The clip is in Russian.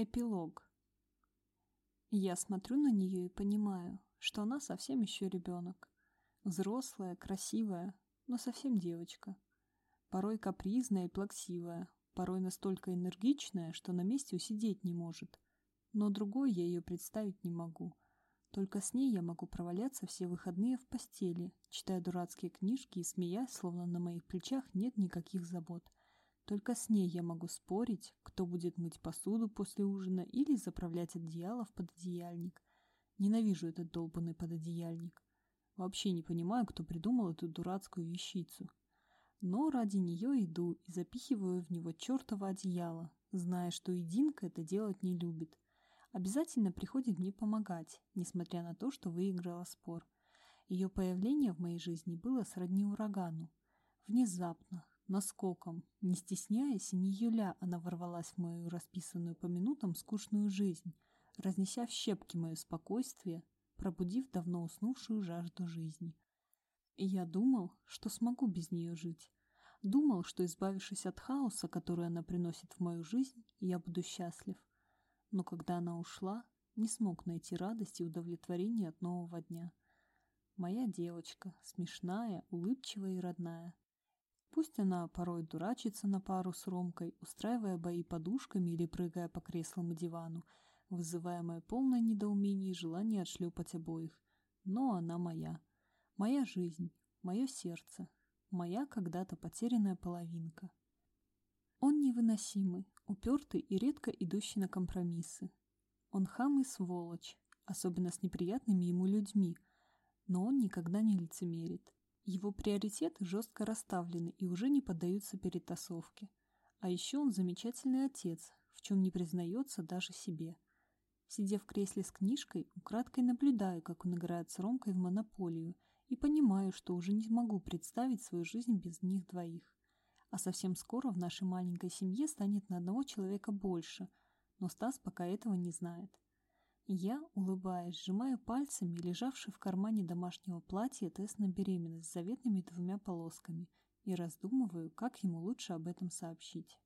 Эпилог. Я смотрю на нее и понимаю, что она совсем еще ребенок. Взрослая, красивая, но совсем девочка. Порой капризная и плаксивая, порой настолько энергичная, что на месте усидеть не может. Но другой я ее представить не могу. Только с ней я могу проваляться все выходные в постели, читая дурацкие книжки и смеясь, словно на моих плечах нет никаких забот. Только с ней я могу спорить, кто будет мыть посуду после ужина или заправлять одеяло в пододеяльник. Ненавижу этот долбанный пододеяльник. Вообще не понимаю, кто придумал эту дурацкую вещицу. Но ради нее иду и запихиваю в него чертово одеяло, зная, что Единка это делать не любит. Обязательно приходит мне помогать, несмотря на то, что выиграла спор. Ее появление в моей жизни было сродни урагану. Внезапно, Наскоком, не стесняясь и не юля, она ворвалась в мою расписанную по минутам скучную жизнь, разнеся в щепки мое спокойствие, пробудив давно уснувшую жажду жизни. И я думал, что смогу без нее жить. Думал, что, избавившись от хаоса, который она приносит в мою жизнь, я буду счастлив. Но когда она ушла, не смог найти радости и удовлетворения от нового дня. Моя девочка, смешная, улыбчивая и родная, Пусть она порой дурачится на пару с Ромкой, устраивая бои подушками или прыгая по креслам и дивану, вызывая мое полное недоумение и желание отшлепать обоих. Но она моя. Моя жизнь, мое сердце, моя когда-то потерянная половинка. Он невыносимый, упертый и редко идущий на компромиссы. Он хам и сволочь, особенно с неприятными ему людьми, но он никогда не лицемерит. Его приоритеты жестко расставлены и уже не поддаются перетасовке. А еще он замечательный отец, в чем не признается даже себе. Сидя в кресле с книжкой, украдкой наблюдаю, как он играет с Ромкой в монополию, и понимаю, что уже не могу представить свою жизнь без них двоих. А совсем скоро в нашей маленькой семье станет на одного человека больше, но Стас пока этого не знает. Я, улыбаясь, сжимаю пальцами лежавший в кармане домашнего платья тест на беременность с заветными двумя полосками и раздумываю, как ему лучше об этом сообщить.